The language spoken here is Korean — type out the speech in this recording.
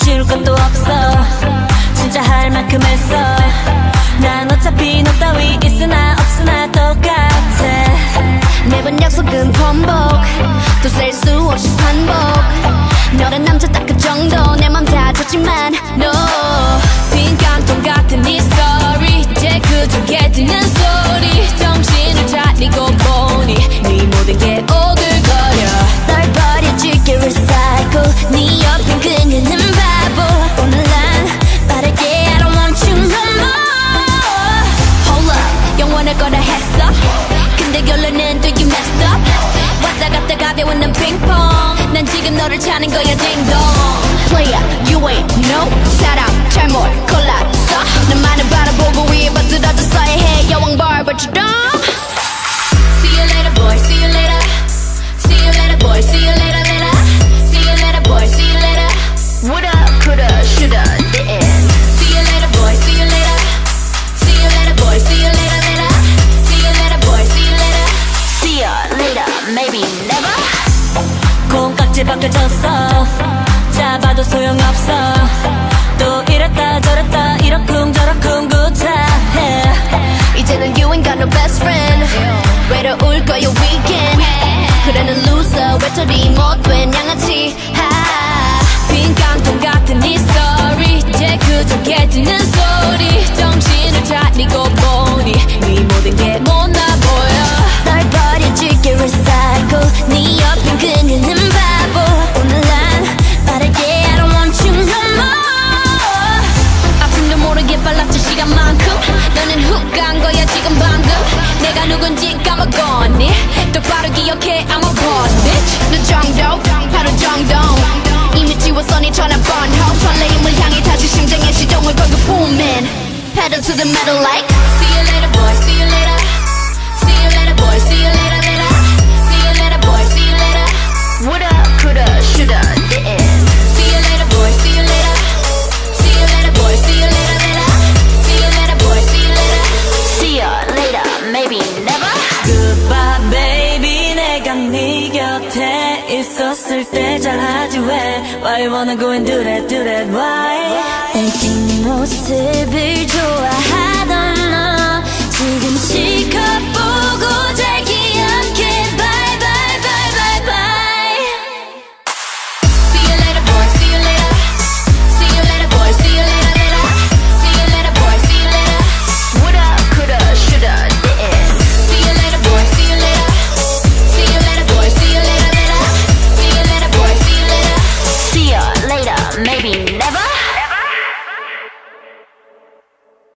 지울 것도 없어. 진짜 할 만큼 했어. 난 어차피 너 따위 있으나 너를 찾는 거야 딩동 Player you ain't no 사람 잘못 골랐어 나만을 바라보고 뒤집어겨졌어. 잡아도 소용없어. 또 이랬다 저랬다 이러쿵 저러쿵 구차해. 이제는 you ain't got no best friend. 외로울 거야 weekend. 그래는 loser 외톨이 못된 양아치 하빈 깡통 같은 이 story. 이제 그저 깨지는 광동 이미 지웠어 니 전화번 home 설레임을 향해 다시 시동을 걸고 booming. Pedal to the metal like See you later boy, see you later. See you later boy, see you later. 없을 때 잘하지 왜 Why you wanna go and do that do that? Why? 내 모습을 좋아